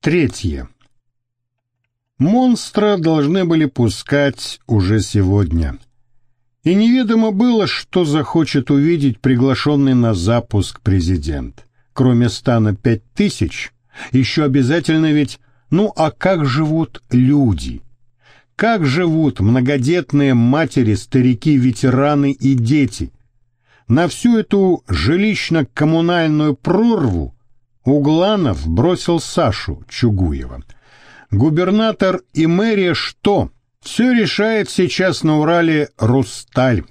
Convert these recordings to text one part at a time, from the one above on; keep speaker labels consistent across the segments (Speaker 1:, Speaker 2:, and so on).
Speaker 1: Третье. Монстра должны были пускать уже сегодня. И неведомо было, что захочет увидеть приглашенный на запуск президент. Кроме стана пять тысяч, еще обязательно ведь, ну а как живут люди? Как живут многодетные матери, старики, ветераны и дети? На всю эту жилищно-коммунальную прорву Угланов бросил Сашу Чугуева. Губернатор и мэрия что? Все решает сейчас на Урале Русталь.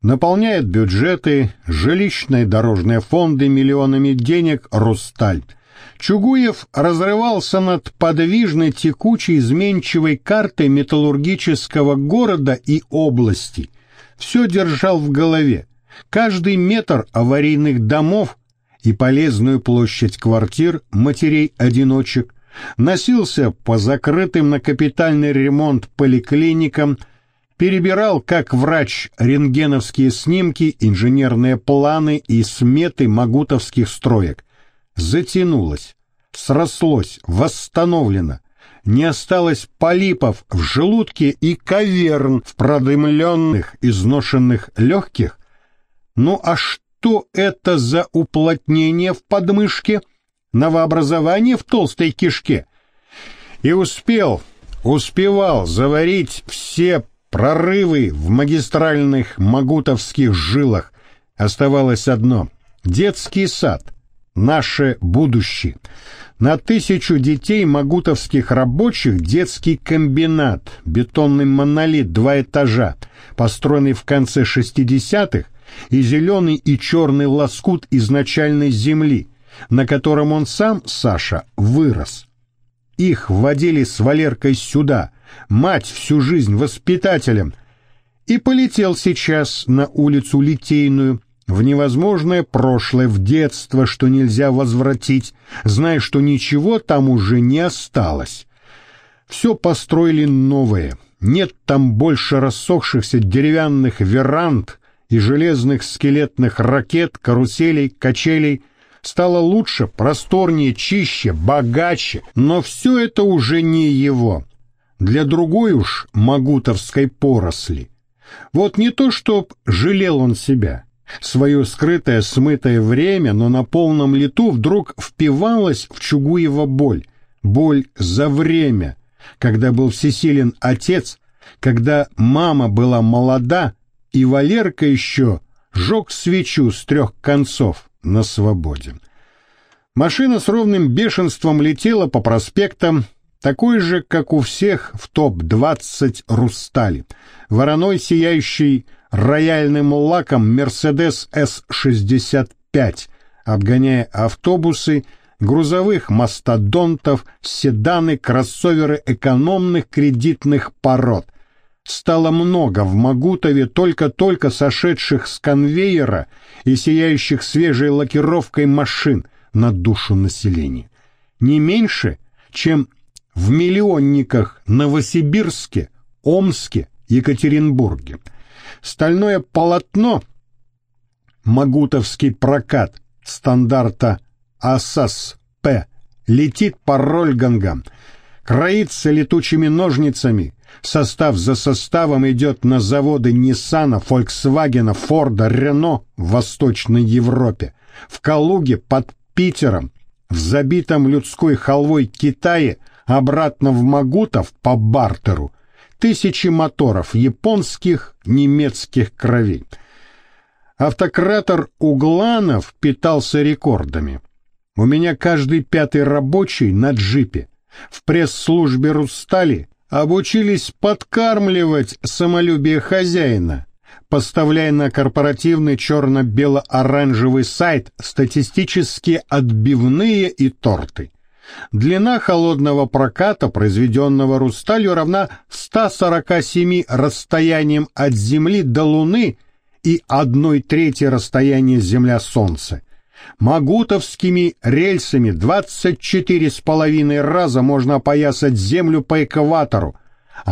Speaker 1: Наполняет бюджеты, жилищные дорожные фонды миллионами денег Русталь. Чугуев разрывался над подвижной текучей изменчивой картой металлургического города и области. Все держал в голове. Каждый метр аварийных домов и полезную площадь квартир матерей-одиночек, носился по закрытым на капитальный ремонт поликлиникам, перебирал как врач рентгеновские снимки, инженерные планы и сметы магутовских строек. Затянулось, срослось, восстановлено. Не осталось полипов в желудке и каверн в продымленных, изношенных легких. Ну а что? Что это за уплотнение в подмышке, новообразование в толстой кишке. И успел, успевал заварить все прорывы в магистральных магутовских жилах. Оставалось одно — детский сад, наше будущее. На тысячу детей магутовских рабочих детский комбинат, бетонный монолит, два этажа, построенный в конце 60-х, и зеленый и черный лоскут изначальной земли, на котором он сам, Саша, вырос. Их вводили с Валеркой сюда, мать всю жизнь воспитателем, и полетел сейчас на улицу Литейную, в невозможное прошлое, в детство, что нельзя возвратить, зная, что ничего там уже не осталось. Все построили новое, нет там больше рассохшихся деревянных веранд, и железных скелетных ракет, каруселей, качелей стало лучше, просторнее, чище, богаче, но все это уже не его. Для другой уж магутовской поросли. Вот не то, чтоб жалел он себя. Свое скрытое, смытое время, но на полном лету вдруг впивалась в Чугуева боль. Боль за время, когда был всесилен отец, когда мама была молода, и Валерка еще жег свечу с трех концов на свободе. Машина с ровным бешенством летела по проспектам, такой же, как у всех в топ-20 Рустали. Вороной, сияющий рояльным лаком Мерседес С-65, обгоняя автобусы, грузовых мастодонтов, седаны, кроссоверы экономных кредитных пород — стало много в Магутове только-только сошедших с конвейера и сияющих свежей лакировкой машин на душу населения. Не меньше, чем в миллионниках Новосибирске, Омске, Екатеринбурге. Стальное полотно, Могутовский прокат стандарта АСАС-П, летит по рольгангам, кроится летучими ножницами, Состав за составом идет на заводы Ниссана, Фольксвагена, Форда, Рено в Восточной Европе. В Калуге под Питером, в забитом людской халвой Китае, обратно в Могутов по бартеру. Тысячи моторов японских, немецких кровей. Автократор Угланов питался рекордами. У меня каждый пятый рабочий на джипе. В пресс-службе Рустали обучились подкармливать самолюбие хозяина, поставляя на корпоративный черно-бело-оранжевый сайт статистические отбивные и торты. Длина холодного проката, произведенного Русталью, равна 147 расстояниям от Земли до Луны и одной трети расстояния Земля-Солнце. Магутовскими рельсами 24 с половиной раза можно опоясать землю по экватору,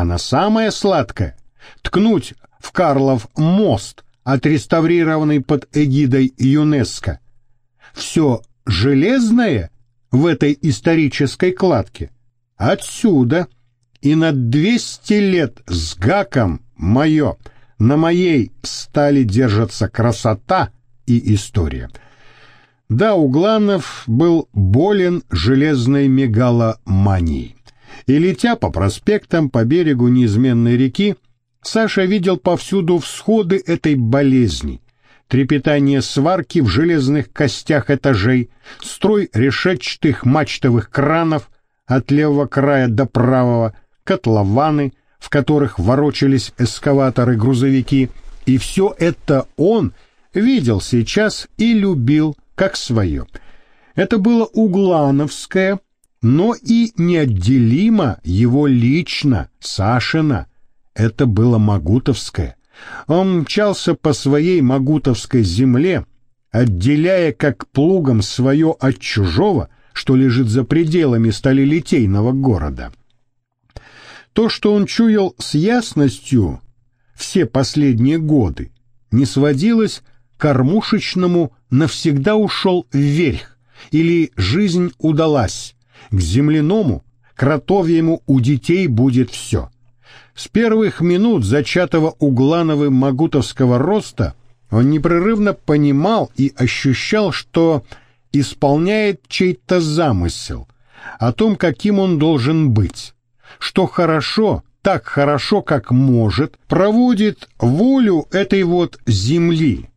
Speaker 1: на самое сладкое — ткнуть в Карлов мост, отреставрированный под эгидой ЮНЕСКО. Все железное, в этой исторической кладке? Отсюда. И на двести лет с гаком мое, на моей стали держатся красота и история. Да, Угланов был болен железной мегаломанией. И летя по проспектам по берегу неизменной реки, Саша видел повсюду всходы этой болезни, трепетание сварки в железных костях этажей, строй решетчатых мачтовых кранов от левого края до правого, котлованы, в которых ворочались эскаваторы-грузовики, и все это он видел сейчас и любил как свое. Это было углановское, но и неотделимо его лично, Сашина. Это было Магутовское. Он мчался по своей Магутовской земле, отделяя как плугом свое от чужого, что лежит за пределами сталелитейного города. То, что он чуял с ясностью все последние годы, не сводилось к кормушечному «навсегда ушел вверх» или «жизнь удалась», к земляному, кротовьему у детей будет все. С первых минут зачатого Углановым Магутовского роста он непрерывно понимал и ощущал, что исполняет чей-то замысел о том, каким он должен быть, что хорошо, так хорошо, как может, проводит волю этой вот земли.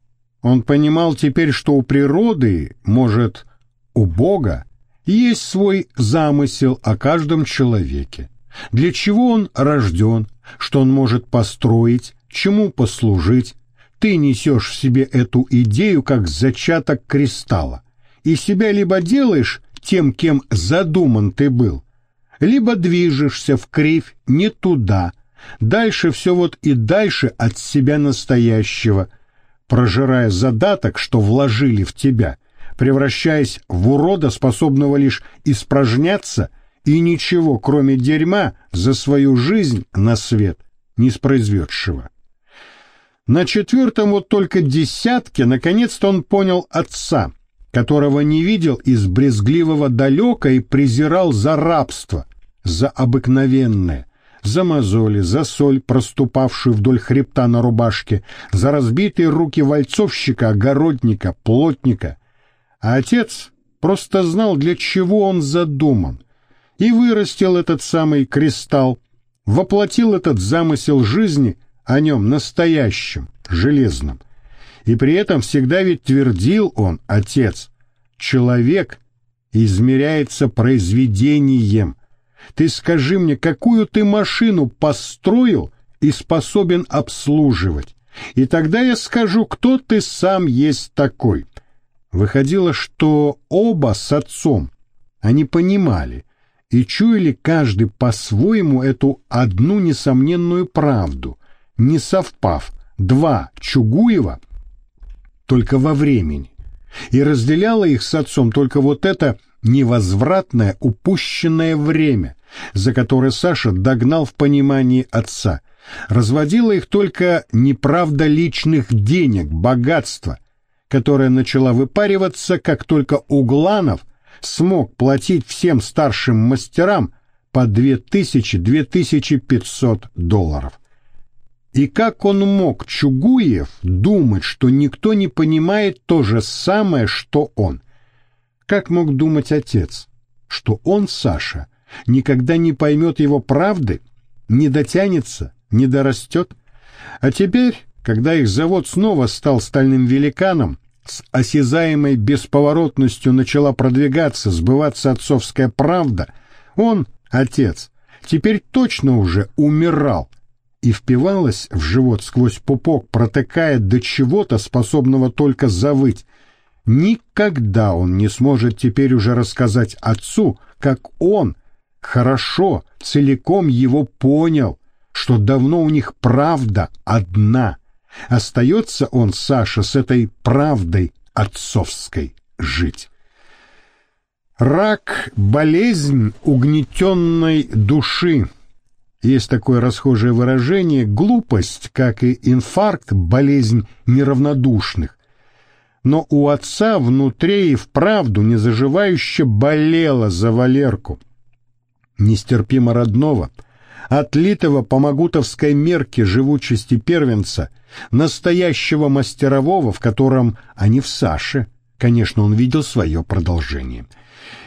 Speaker 1: Он понимал теперь, что у природы, может, у Бога, есть свой замысел о каждом человеке, для чего он рожден, что он может построить, чему послужить. Ты несешь в себе эту идею как зачаток кристалла, и себя либо делаешь тем, кем задуман ты был, либо движешься в кривь не туда, дальше все вот и дальше от себя настоящего, прожирая задаток, что вложили в тебя, превращаясь в урода, способного лишь испражняться и ничего, кроме дерьма, за свою жизнь на свет не спроизведшего. На четвертом вот только десятке наконец-то он понял отца, которого не видел из брезгливого далека и презирал за рабство, за обыкновенное, за мозоли, за соль, проступавшую вдоль хребта на рубашке, за разбитые руки вальцовщика, огородника, плотника, а отец просто знал, для чего он задуман, и вырастил этот самый кристалл, воплотил этот замысел жизни о нем настоящем, железном. И при этом всегда ведь твердил он, отец, человек измеряется произведением. Ты скажи мне, какую ты машину построил и способен обслуживать, и тогда я скажу, кто ты сам есть такой. Выходило, что оба с отцом, они понимали и чуяли каждый по-своему эту одну несомненную правду, не совпав два Чугуева только во времени. И разделяло их с отцом только вот это невозвратное упущенное время, за которое Саша догнал в понимании отца. Разводило их только неправда личных денег, богатства, которая начала выпариваться, как только Угланов смог платить всем старшим мастерам по 2000-2500 долларов. И как он мог, Чугуев, думать, что никто не понимает то же самое, что он? Как мог думать отец, что он, Саша, никогда не поймет его правды, не дотянется, не дорастет? А теперь, когда их завод снова стал стальным великаном, с осязаемой бесповоротностью начала продвигаться, сбываться отцовская правда, он, отец, теперь точно уже умирал и впивалась в живот сквозь пупок, протыкая до чего-то, способного только завыть. Никогда он не сможет теперь уже рассказать отцу, как он хорошо, целиком его понял, что давно у них правда одна — Остается он, Саша, с этой правдой отцовской жить. Рак — болезнь угнетенной души. Есть такое расхожее выражение «глупость», как и инфаркт — болезнь неравнодушных. Но у отца внутри и вправду незаживающе болело за Валерку. Нестерпимо родного, отлитого по магутовской мерке живучести первенца, настоящего мастерового, в котором, а не в Саше, конечно, он видел свое продолжение.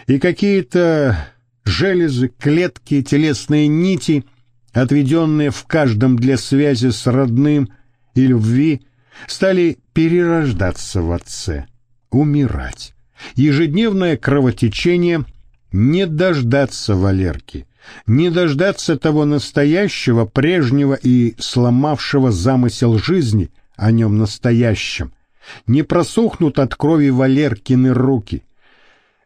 Speaker 1: И какие-то железы, клетки, телесные нити, отведенные в каждом для связи с родным и любви, стали перерождаться в отце, умирать. Ежедневное кровотечение не дождаться Валерки, не дождаться того настоящего, прежнего и сломавшего замысел жизни о нем настоящем. Не просохнут от крови Валеркины руки.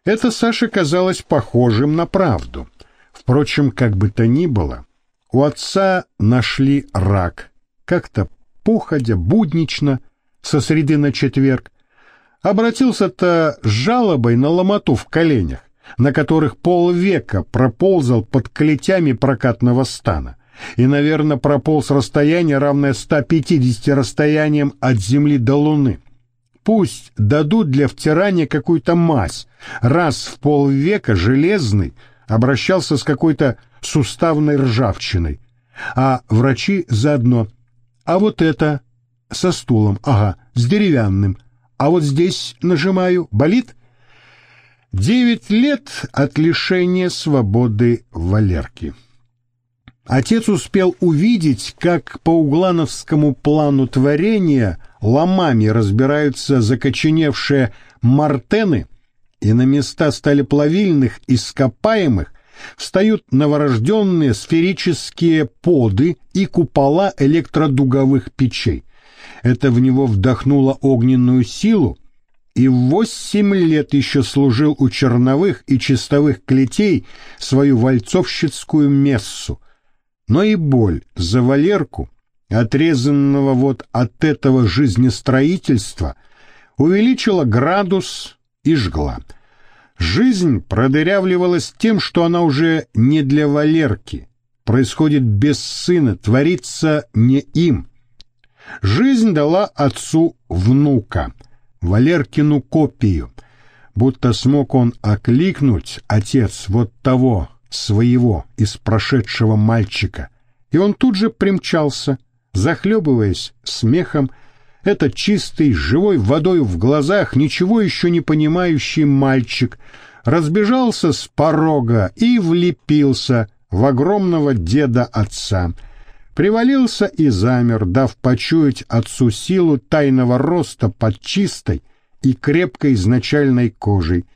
Speaker 1: Это Саше казалось похожим на правду. Впрочем, как бы то ни было, у отца нашли рак. Как-то походя, буднично, со среды на четверг, обратился-то с жалобой на ломоту в коленях, на которых полвека проползал под клетями прокатного стана и, наверное, прополз расстояние, равное 150 расстояниям от Земли до Луны. Пусть дадут для втирания какую-то мазь. Раз в полвека железный обращался с какой-то суставной ржавчиной, а врачи заодно – а вот это со стулом, ага, с деревянным. А вот здесь нажимаю, болит? Девять лет от лишения свободы Валерки. Отец успел увидеть, как по углановскому плану творения ломами разбираются закоченевшие мартены, и на места сталеплавильных ископаемых встают новорожденные сферические поды и купола электродуговых печей. Это в него вдохнуло огненную силу, и в восемь лет еще служил у черновых и чистовых клетей свою вальцовщицкую мессу. Но и боль за Валерку, отрезанного вот от этого жизнестроительства, увеличила градус и жгла — Жизнь продырявливалась тем, что она уже не для Валерки, происходит без сына, творится не им. Жизнь дала отцу внука, Валеркину копию, будто смог он окликнуть отец вот того, своего, из прошедшего мальчика, и он тут же примчался, захлебываясь смехом, этот чистый, живой водой в глазах, ничего еще не понимающий мальчик разбежался с порога и влепился в огромного деда отца. Привалился и замер, дав почуять отцу силу тайного роста под чистой и крепкой изначальной кожей.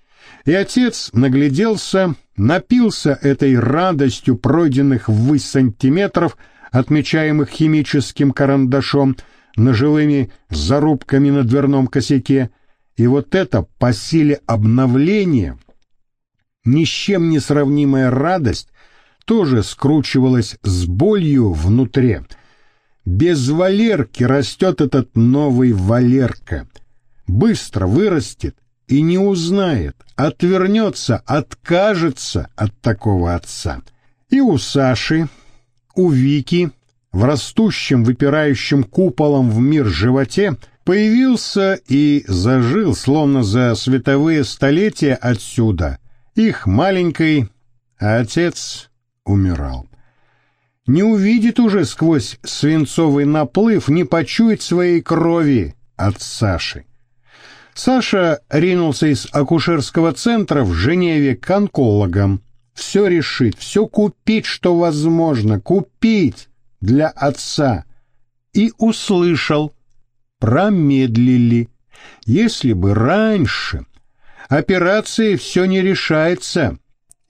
Speaker 1: И отец нагляделся, напился этой радостью пройденных ввысь сантиметров, отмечаемых химическим карандашом, ножевыми зарубками на дверном косяке, и вот это по силе обновления, ни с чем не сравнимая радость, тоже скручивалась с болью внутри. Без Валерки растет этот новый Валерка. Быстро вырастет и не узнает, отвернется, откажется от такого отца. И у Саши, у Вики, в растущем выпирающем куполом в мир животе появился и зажил, словно за световые столетия отсюда, их маленький, а отец умирал. Не увидит уже сквозь свинцовый наплыв, не почует своей крови от Саши. Саша ринулся из акушерского центра в Женеве к онкологам. Все решить, все купить, что возможно, купить для отца и услышал, промедлили. Если бы раньше операции все не решается,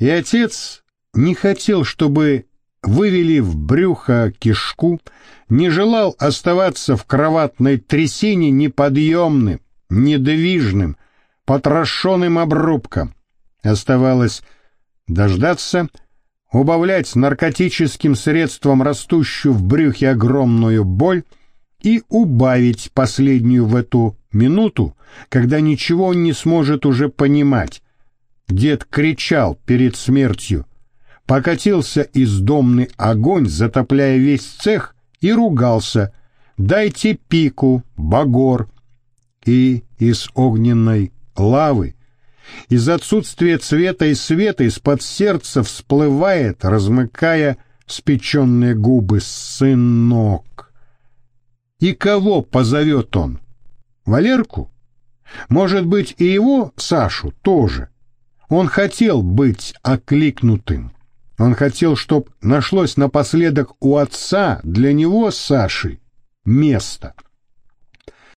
Speaker 1: и отец не хотел, чтобы вывели в брюхо кишку, не желал оставаться в кроватной трясине неподъемным, недвижным, потрошенным обрубком. Оставалось дождаться, убавлять наркотическим средством растущую в брюхе огромную боль и убавить последнюю в эту минуту, когда ничего он не сможет уже понимать. Дед кричал перед смертью, покатился издомный огонь, затопляя весь цех, и ругался «Дайте пику, багор!» и из огненной лавы, из отсутствия цвета и света из-под сердца всплывает, размыкая спеченные губы, сынок. И кого позовет он? Валерку? Может быть, и его, Сашу, тоже. Он хотел быть окликнутым. Он хотел, чтоб нашлось напоследок у отца для него, Саши, место.